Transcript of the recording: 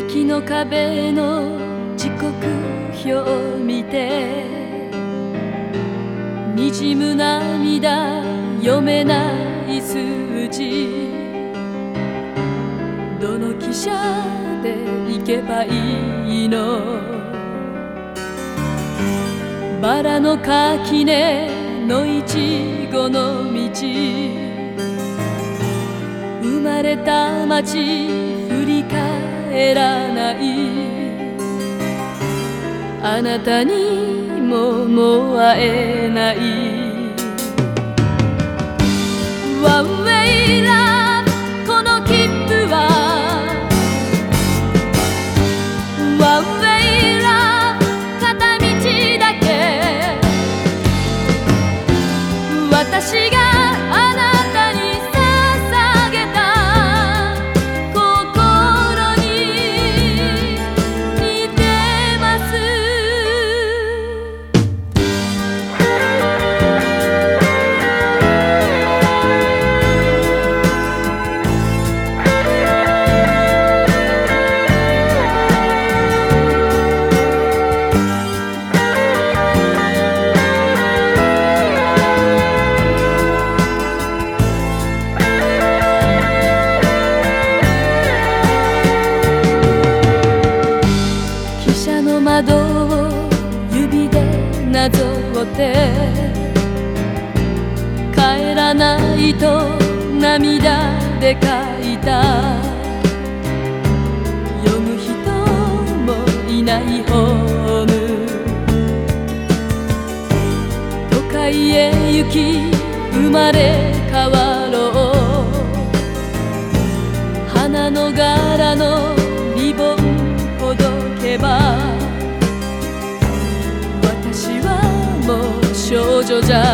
駅の壁の時刻表を見てにじむ涙読めない数字。どの汽車で行けばいいの？バラの垣根のいちごの道。生まれた街振り返らない。あなたにももう会えない。ワンウェイラこの切符は。ワンウェイラブ片道だけ。私がって帰らないと涙で書いた。読む人もいないホーム。都会へ行き生まれ変わろう。花の柄のリボンほどけば 조작